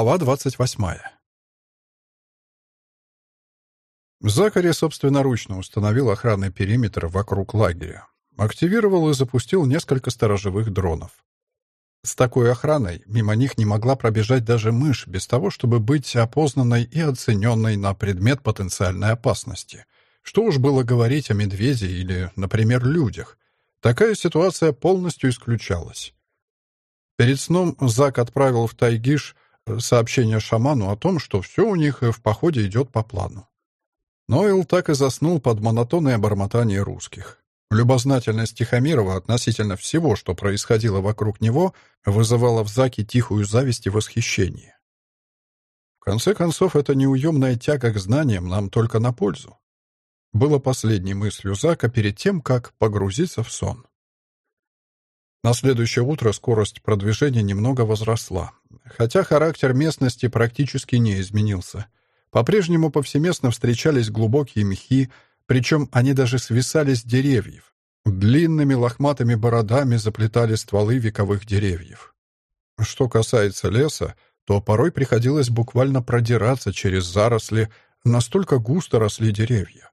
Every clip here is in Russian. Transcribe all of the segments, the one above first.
Глава 28. Закари собственноручно установил охранный периметр вокруг лагеря. Активировал и запустил несколько сторожевых дронов. С такой охраной мимо них не могла пробежать даже мышь, без того, чтобы быть опознанной и оцененной на предмет потенциальной опасности. Что уж было говорить о медведе или, например, людях. Такая ситуация полностью исключалась. Перед сном Зак отправил в Тайгиш сообщение шаману о том, что все у них в походе идет по плану. Нойл так и заснул под монотонное бормотание русских. Любознательность Тихомирова относительно всего, что происходило вокруг него, вызывала в Заке тихую зависть и восхищение. В конце концов, эта неуемная тяга к знаниям нам только на пользу. Было последней мыслью Зака перед тем, как погрузиться в сон. На следующее утро скорость продвижения немного возросла, хотя характер местности практически не изменился. По-прежнему повсеместно встречались глубокие мехи, причем они даже свисали с деревьев. Длинными лохматыми бородами заплетали стволы вековых деревьев. Что касается леса, то порой приходилось буквально продираться через заросли, настолько густо росли деревья.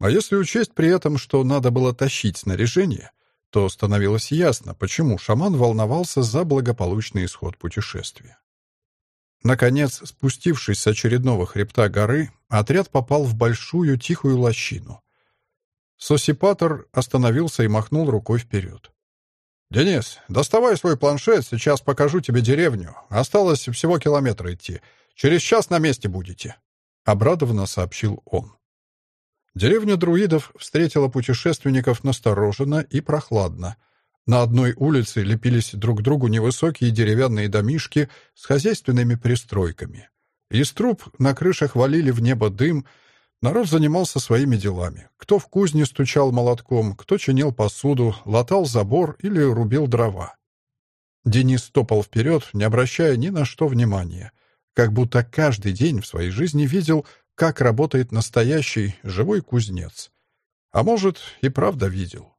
А если учесть при этом, что надо было тащить снаряжение, то становилось ясно, почему шаман волновался за благополучный исход путешествия. Наконец, спустившись с очередного хребта горы, отряд попал в большую тихую лощину. Сосипатор остановился и махнул рукой вперед. «Денис, доставай свой планшет, сейчас покажу тебе деревню. Осталось всего километр идти. Через час на месте будете», — обрадованно сообщил он. Деревня друидов встретила путешественников настороженно и прохладно. На одной улице лепились друг к другу невысокие деревянные домишки с хозяйственными пристройками. Из труб на крышах валили в небо дым, народ занимался своими делами. Кто в кузне стучал молотком, кто чинил посуду, латал забор или рубил дрова. Денис топал вперед, не обращая ни на что внимания, как будто каждый день в своей жизни видел как работает настоящий живой кузнец. А может, и правда видел.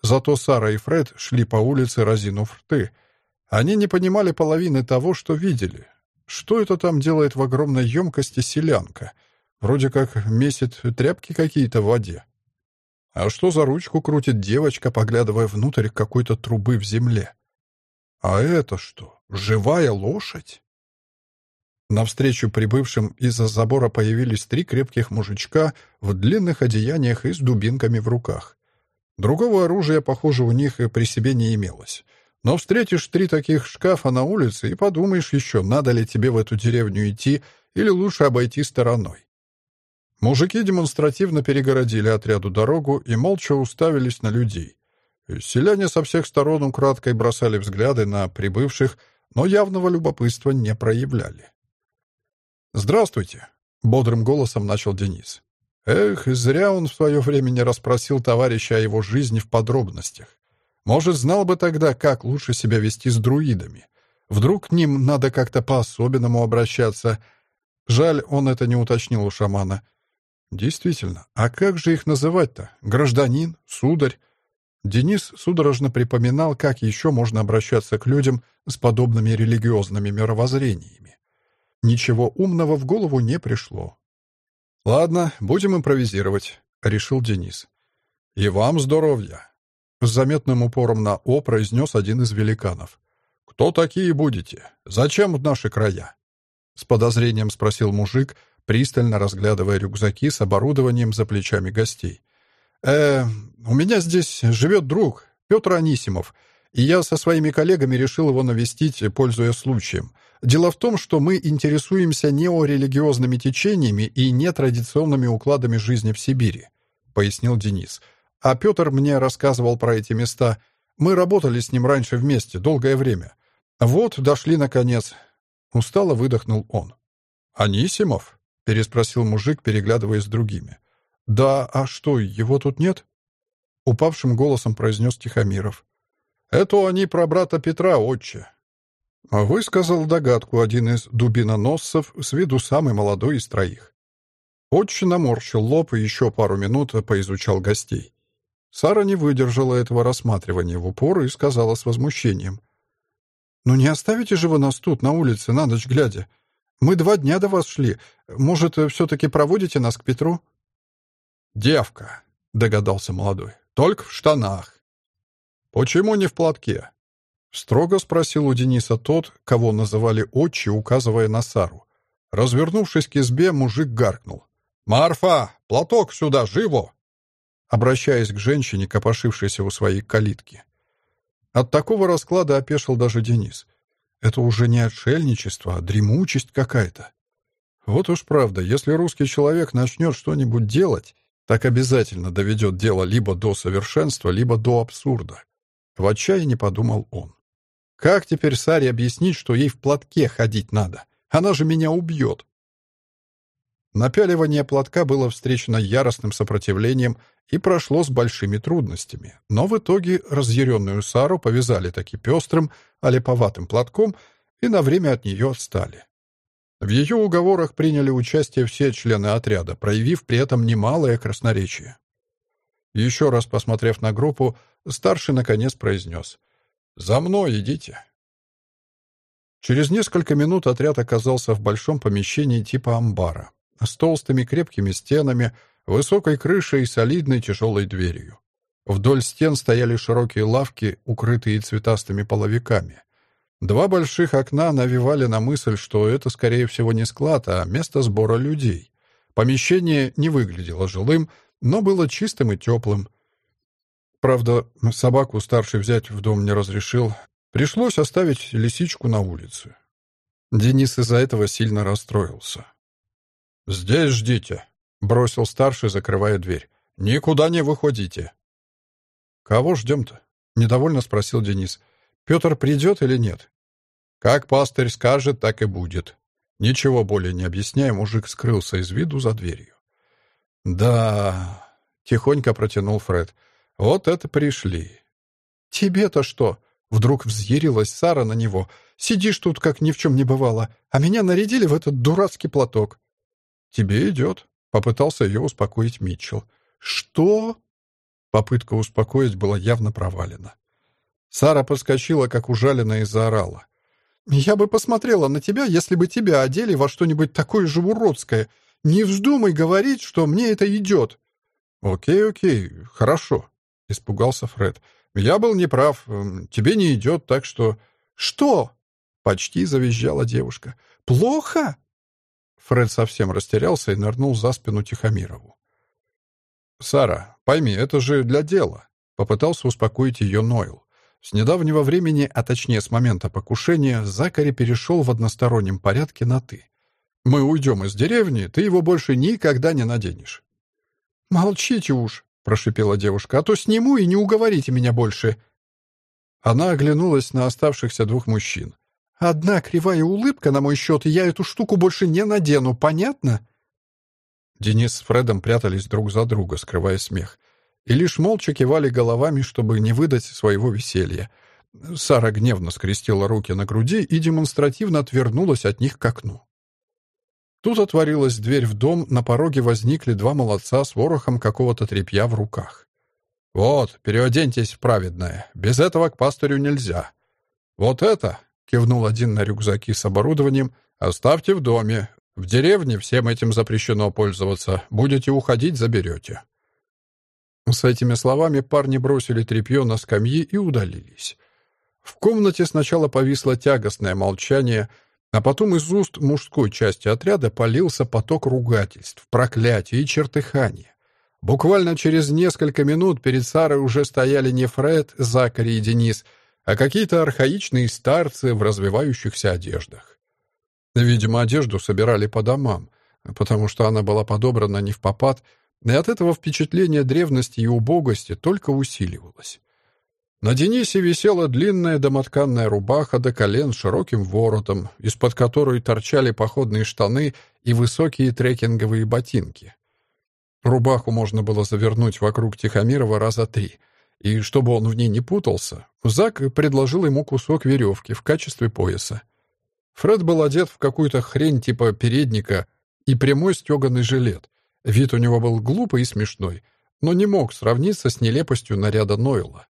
Зато Сара и Фред шли по улице, разинув рты. Они не понимали половины того, что видели. Что это там делает в огромной емкости селянка? Вроде как месит тряпки какие-то в воде. А что за ручку крутит девочка, поглядывая внутрь какой-то трубы в земле? А это что, живая лошадь? Навстречу прибывшим из-за забора появились три крепких мужичка в длинных одеяниях и с дубинками в руках. Другого оружия, похоже, у них и при себе не имелось. Но встретишь три таких шкафа на улице и подумаешь еще, надо ли тебе в эту деревню идти или лучше обойти стороной. Мужики демонстративно перегородили отряду дорогу и молча уставились на людей. Селяне со всех сторон украдкой бросали взгляды на прибывших, но явного любопытства не проявляли. «Здравствуйте», — бодрым голосом начал Денис. Эх, зря он в свое время не расспросил товарища о его жизни в подробностях. Может, знал бы тогда, как лучше себя вести с друидами. Вдруг к ним надо как-то по-особенному обращаться. Жаль, он это не уточнил у шамана. Действительно, а как же их называть-то? Гражданин? Сударь? Денис судорожно припоминал, как еще можно обращаться к людям с подобными религиозными мировоззрениями. Ничего умного в голову не пришло. «Ладно, будем импровизировать», — решил Денис. «И вам здоровья!» С заметным упором на «о» произнес один из великанов. «Кто такие будете? Зачем в наши края?» С подозрением спросил мужик, пристально разглядывая рюкзаки с оборудованием за плечами гостей. «Э, у меня здесь живет друг, Петр Анисимов, и я со своими коллегами решил его навестить, пользуясь случаем. Дело в том, что мы интересуемся неорелигиозными течениями и нетрадиционными укладами жизни в Сибири», — пояснил Денис. «А Петр мне рассказывал про эти места. Мы работали с ним раньше вместе, долгое время. Вот, дошли наконец». Устало выдохнул он. «Анисимов?» — переспросил мужик, переглядываясь с другими. «Да, а что, его тут нет?» Упавшим голосом произнес Тихомиров. «Это они про брата Петра, отче». Высказал догадку один из дубиноносцев, с виду самый молодой из троих. Отче наморщил лоб и еще пару минут поизучал гостей. Сара не выдержала этого рассматривания в упор и сказала с возмущением. «Ну не оставите же вы нас тут, на улице, на ночь глядя? Мы два дня до вас шли. Может, все-таки проводите нас к Петру?» «Девка», — догадался молодой, — «только в штанах». «Почему не в платке?» — строго спросил у Дениса тот, кого называли отчи, указывая на Сару. Развернувшись к избе, мужик гаркнул. «Марфа, платок сюда, живо!» Обращаясь к женщине, копошившейся у своей калитки. От такого расклада опешил даже Денис. Это уже не отшельничество, а дремучесть какая-то. Вот уж правда, если русский человек начнет что-нибудь делать, так обязательно доведет дело либо до совершенства, либо до абсурда. В отчаянии подумал он. Как теперь Саре объяснить, что ей в платке ходить надо? Она же меня убьет. Напяливание платка было встречено яростным сопротивлением и прошло с большими трудностями, но в итоге разъяренную Сару повязали таки пестрым, олеповатым платком и на время от нее отстали. В ее уговорах приняли участие все члены отряда, проявив при этом немалое красноречие. Еще раз посмотрев на группу, старший наконец произнес «За мной идите». Через несколько минут отряд оказался в большом помещении типа амбара с толстыми крепкими стенами, высокой крышей и солидной тяжелой дверью. Вдоль стен стояли широкие лавки, укрытые цветастыми половиками. Два больших окна навевали на мысль, что это, скорее всего, не склад, а место сбора людей. Помещение не выглядело жилым, но было чистым и теплым. Правда, собаку старший взять в дом не разрешил. Пришлось оставить лисичку на улице. Денис из-за этого сильно расстроился. «Здесь ждите», — бросил старший, закрывая дверь. «Никуда не выходите». «Кого ждем-то?» — недовольно спросил Денис. «Петр придет или нет?» «Как пастырь скажет, так и будет». Ничего более не объясняя, мужик скрылся из виду за дверью. «Да...» — тихонько протянул Фред. «Вот это пришли». «Тебе-то что?» — вдруг взъярилась Сара на него. «Сидишь тут, как ни в чем не бывало, а меня нарядили в этот дурацкий платок». «Тебе идет», — попытался ее успокоить Митчелл. «Что?» Попытка успокоить была явно провалена. Сара подскочила, как ужаленная, и заорала. «Я бы посмотрела на тебя, если бы тебя одели во что-нибудь такое же уродское. Не вздумай говорить, что мне это идет». «Окей, окей, хорошо», — испугался Фред. «Я был неправ. Тебе не идет, так что...» «Что?» — почти завизжала девушка. «Плохо?» Фред совсем растерялся и нырнул за спину Тихомирову. «Сара, пойми, это же для дела», — попытался успокоить ее Нойл. С недавнего времени, а точнее с момента покушения, Закари перешел в одностороннем порядке на «ты». «Мы уйдем из деревни, ты его больше никогда не наденешь». «Молчите уж», — прошипела девушка, «а то сниму и не уговорите меня больше». Она оглянулась на оставшихся двух мужчин. Одна кривая улыбка на мой счет, и я эту штуку больше не надену, понятно?» Денис с Фредом прятались друг за друга, скрывая смех, и лишь молча кивали головами, чтобы не выдать своего веселья. Сара гневно скрестила руки на груди и демонстративно отвернулась от них к окну. Тут отворилась дверь в дом, на пороге возникли два молодца с ворохом какого-то тряпья в руках. «Вот, переоденьтесь в праведное. Без этого к пастырю нельзя. Вот это, кивнул один на рюкзаки с оборудованием. «Оставьте в доме. В деревне всем этим запрещено пользоваться. Будете уходить, заберете». С этими словами парни бросили тряпье на скамьи и удалились. В комнате сначала повисло тягостное молчание, а потом из уст мужской части отряда полился поток ругательств, проклятий и чертыхания. Буквально через несколько минут перед Сарой уже стояли не Фред, Закари и Денис — а какие-то архаичные старцы в развивающихся одеждах. Видимо, одежду собирали по домам, потому что она была подобрана не в попад, и от этого впечатление древности и убогости только усиливалось. На Денисе висела длинная домотканная рубаха до колен с широким воротом, из-под которой торчали походные штаны и высокие трекинговые ботинки. Рубаху можно было завернуть вокруг Тихомирова раза три — и чтобы он в ней не путался, Зак предложил ему кусок веревки в качестве пояса. Фред был одет в какую-то хрень типа передника и прямой стеганый жилет. Вид у него был глупый и смешной, но не мог сравниться с нелепостью наряда Нойла.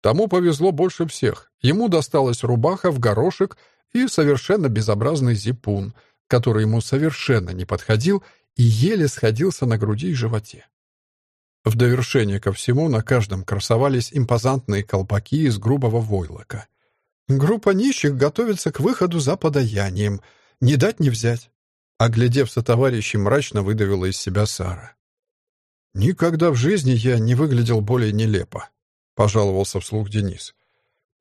Тому повезло больше всех. Ему досталась рубаха в горошек и совершенно безобразный зипун, который ему совершенно не подходил и еле сходился на груди и животе. В довершение ко всему на каждом красовались импозантные колпаки из грубого войлока. Группа нищих готовится к выходу за подаянием. Не дать не взять. Оглядев сотоварищей, мрачно выдавила из себя Сара. «Никогда в жизни я не выглядел более нелепо», — пожаловался вслух Денис.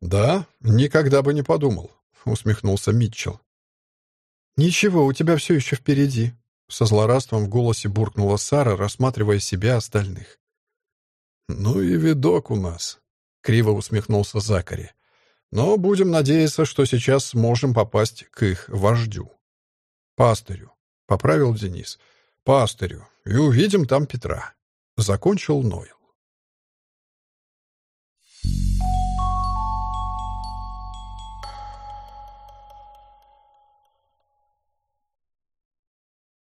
«Да, никогда бы не подумал», — усмехнулся Митчелл. «Ничего, у тебя все еще впереди», — со злорадством в голосе буркнула Сара, рассматривая себя остальных. «Ну и видок у нас», — криво усмехнулся Закари. «Но будем надеяться, что сейчас сможем попасть к их вождю». «Пастырю», — поправил Денис. «Пастырю. И увидим там Петра». Закончил Нойл.